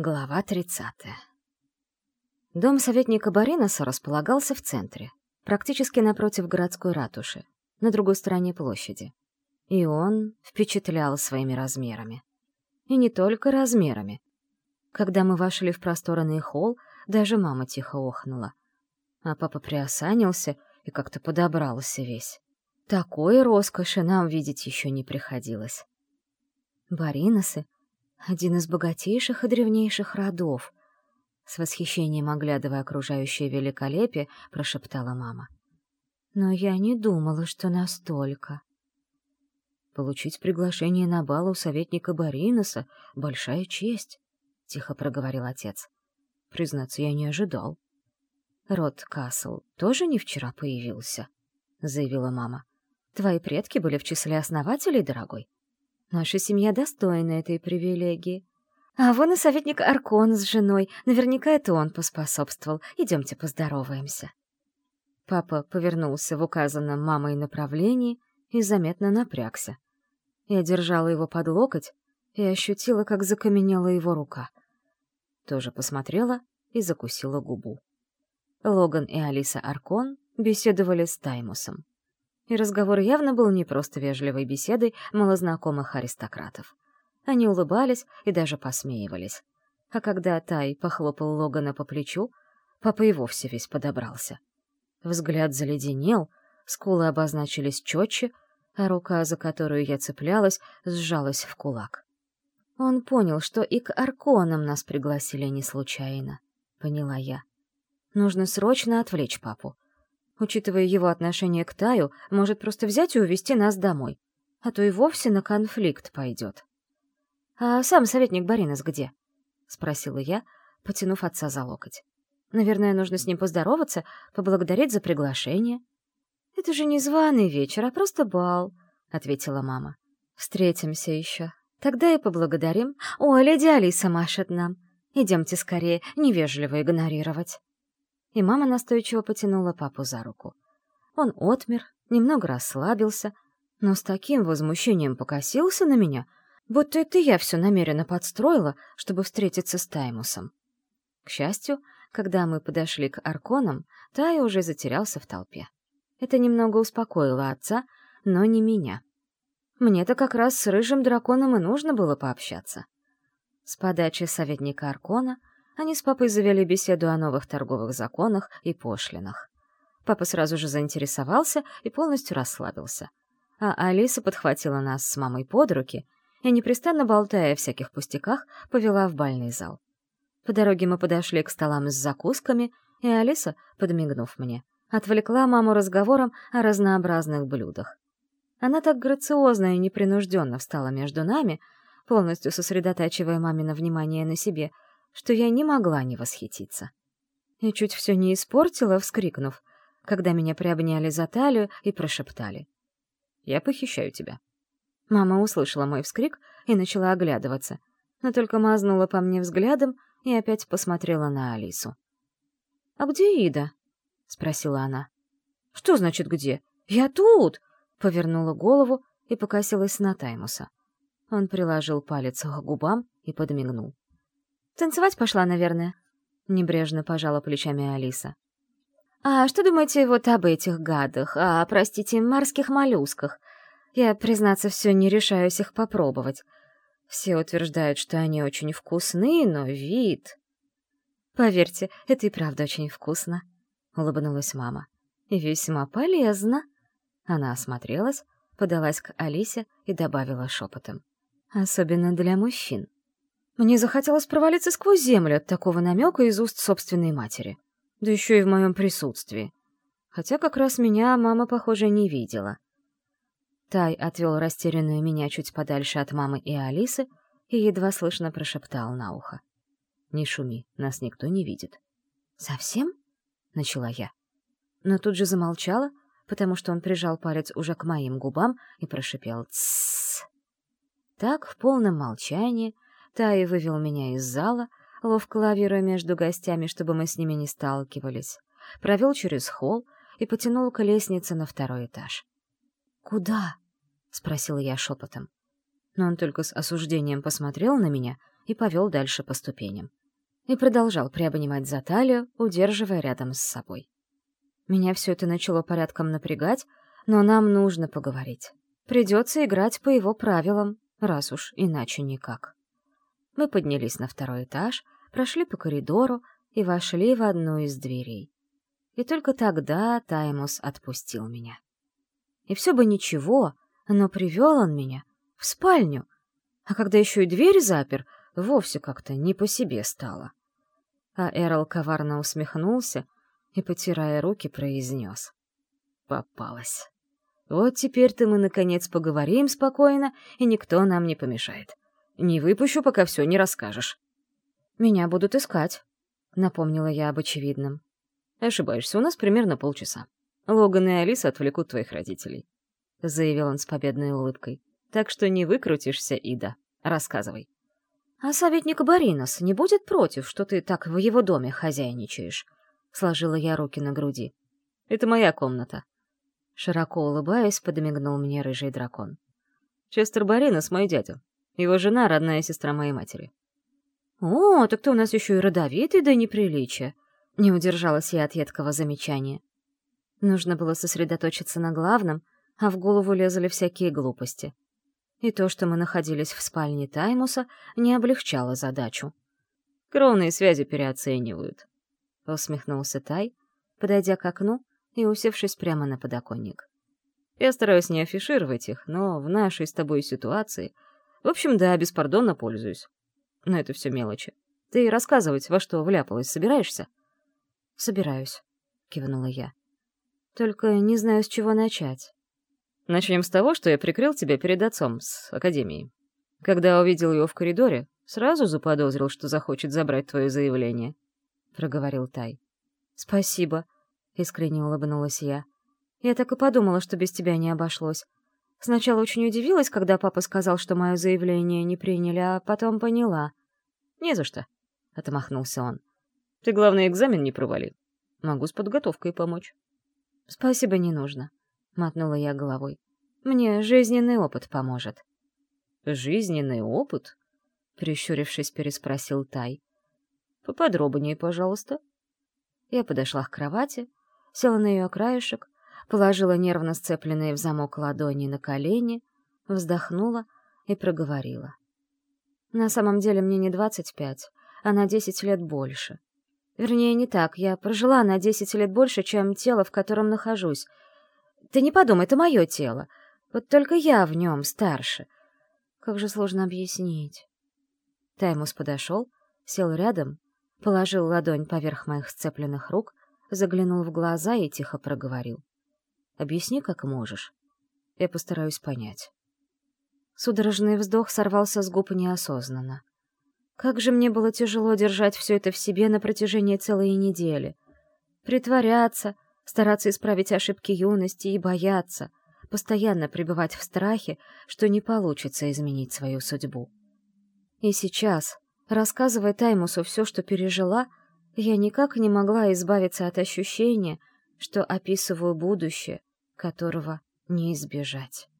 Глава 30. Дом советника Бариноса располагался в центре, практически напротив городской ратуши, на другой стороне площади. И он впечатлял своими размерами. И не только размерами. Когда мы вошли в просторный холл, даже мама тихо охнула. А папа приосанился и как-то подобрался весь. Такой роскоши нам видеть еще не приходилось. Бариносы — один из богатейших и древнейших родов. С восхищением оглядывая окружающее великолепие, прошептала мама. Но я не думала, что настолько. Получить приглашение на бал у советника Бариноса — большая честь, — тихо проговорил отец. Признаться, я не ожидал. Род Касл тоже не вчера появился, — заявила мама. Твои предки были в числе основателей, дорогой. Наша семья достойна этой привилегии. А вон и советник Аркон с женой. Наверняка это он поспособствовал. Идемте поздороваемся. Папа повернулся в указанном мамой направлении и заметно напрягся. Я держала его под локоть и ощутила, как закаменела его рука. Тоже посмотрела и закусила губу. Логан и Алиса Аркон беседовали с Таймусом и разговор явно был не просто вежливой беседой малознакомых аристократов. Они улыбались и даже посмеивались. А когда Тай похлопал Логана по плечу, папа и вовсе весь подобрался. Взгляд заледенел, скулы обозначились четче, а рука, за которую я цеплялась, сжалась в кулак. Он понял, что и к Арконам нас пригласили не случайно, поняла я. Нужно срочно отвлечь папу учитывая его отношение к Таю, может просто взять и увезти нас домой. А то и вовсе на конфликт пойдет. «А сам советник Баринос где?» — спросила я, потянув отца за локоть. «Наверное, нужно с ним поздороваться, поблагодарить за приглашение». «Это же не званый вечер, а просто бал», — ответила мама. «Встретимся еще. Тогда и поблагодарим. О, леди Алиса машет нам. Идемте скорее, невежливо игнорировать» и мама настойчиво потянула папу за руку. Он отмер, немного расслабился, но с таким возмущением покосился на меня, будто это я все намеренно подстроила, чтобы встретиться с Таймусом. К счастью, когда мы подошли к Арконам, Тай уже затерялся в толпе. Это немного успокоило отца, но не меня. Мне-то как раз с рыжим драконом и нужно было пообщаться. С подачи советника Аркона они с папой завели беседу о новых торговых законах и пошлинах. Папа сразу же заинтересовался и полностью расслабился. А Алиса подхватила нас с мамой под руки и, непрестанно болтая о всяких пустяках, повела в бальный зал. По дороге мы подошли к столам с закусками, и Алиса, подмигнув мне, отвлекла маму разговором о разнообразных блюдах. Она так грациозно и непринужденно встала между нами, полностью сосредотачивая мамино внимание на себе — что я не могла не восхититься. И чуть все не испортила, вскрикнув, когда меня приобняли за талию и прошептали. «Я похищаю тебя». Мама услышала мой вскрик и начала оглядываться, но только мазнула по мне взглядом и опять посмотрела на Алису. «А где Ида?» — спросила она. «Что значит где? Я тут!» — повернула голову и покосилась на Таймуса. Он приложил палец к губам и подмигнул. Танцевать пошла, наверное. Небрежно пожала плечами Алиса. А что думаете вот об этих гадах, а, простите, морских моллюсках? Я, признаться, все не решаюсь их попробовать. Все утверждают, что они очень вкусны, но вид... Поверьте, это и правда очень вкусно, — улыбнулась мама. И весьма полезно. Она осмотрелась, подалась к Алисе и добавила шепотом. Особенно для мужчин. Мне захотелось провалиться сквозь землю от такого намека из уст собственной матери. Да еще и в моем присутствии. Хотя как раз меня мама, похоже, не видела. Тай отвел растерянную меня чуть подальше от мамы и Алисы и едва слышно прошептал на ухо. «Не шуми, нас никто не видит». «Совсем?» — начала я. Но тут же замолчала, потому что он прижал палец уже к моим губам и прошипел «Тссс». Так, в полном молчании, Тай вывел меня из зала, ловко лавируя между гостями, чтобы мы с ними не сталкивались, провел через холл и потянул к лестнице на второй этаж. «Куда?» — спросила я шепотом. Но он только с осуждением посмотрел на меня и повел дальше по ступеням. И продолжал приобнимать за талию, удерживая рядом с собой. Меня все это начало порядком напрягать, но нам нужно поговорить. Придется играть по его правилам, раз уж иначе никак. Мы поднялись на второй этаж, прошли по коридору и вошли в одну из дверей. И только тогда Таймус отпустил меня. И все бы ничего, но привел он меня в спальню, а когда еще и дверь запер, вовсе как-то не по себе стало. А Эрл коварно усмехнулся и, потирая руки, произнес. Попалась. Вот теперь-то мы, наконец, поговорим спокойно, и никто нам не помешает. Не выпущу, пока все не расскажешь. «Меня будут искать», — напомнила я об очевидном. «Ошибаешься, у нас примерно полчаса. Логан и Алиса отвлекут твоих родителей», — заявил он с победной улыбкой. «Так что не выкрутишься, Ида. Рассказывай». «А советник Баринос не будет против, что ты так в его доме хозяйничаешь?» — сложила я руки на груди. «Это моя комната», Широко улыбаясь, подмигнул мне рыжий дракон. «Честер Баринос — мой дядя. Его жена — родная сестра моей матери». «О, так ты у нас еще и родовитый до неприличия!» Не удержалась я от едкого замечания. Нужно было сосредоточиться на главном, а в голову лезли всякие глупости. И то, что мы находились в спальне Таймуса, не облегчало задачу. «Кровные связи переоценивают», — усмехнулся Тай, подойдя к окну и усевшись прямо на подоконник. Я стараюсь не афишировать их, но в нашей с тобой ситуации... В общем, да, беспардонно пользуюсь. Но это все мелочи. Ты рассказывать, во что вляпалась, собираешься? Собираюсь, кивнула я. Только не знаю, с чего начать. Начнем с того, что я прикрыл тебя перед отцом с академией. Когда увидел его в коридоре, сразу заподозрил, что захочет забрать твое заявление, — проговорил Тай. Спасибо, — Искренне улыбнулась я. Я так и подумала, что без тебя не обошлось. Сначала очень удивилась, когда папа сказал, что мое заявление не приняли, а потом поняла. «Не за что», — отмахнулся он. «Ты, главный, экзамен не провали. Могу с подготовкой помочь». «Спасибо, не нужно», — мотнула я головой. «Мне жизненный опыт поможет». «Жизненный опыт?» — прищурившись, переспросил Тай. «Поподробнее, пожалуйста». Я подошла к кровати, села на ее краешек, положила нервно сцепленные в замок ладони на колени, вздохнула и проговорила. На самом деле мне не двадцать пять, а на десять лет больше. Вернее, не так, я прожила на десять лет больше, чем тело, в котором нахожусь. Ты не подумай, это мое тело. Вот только я в нем старше. Как же сложно объяснить. Таймус подошел, сел рядом, положил ладонь поверх моих сцепленных рук, заглянул в глаза и тихо проговорил. «Объясни, как можешь. Я постараюсь понять». Судорожный вздох сорвался с губ неосознанно. Как же мне было тяжело держать все это в себе на протяжении целой недели. Притворяться, стараться исправить ошибки юности и бояться, постоянно пребывать в страхе, что не получится изменить свою судьбу. И сейчас, рассказывая Таймусу все, что пережила, я никак не могла избавиться от ощущения, что описываю будущее, которого не избежать.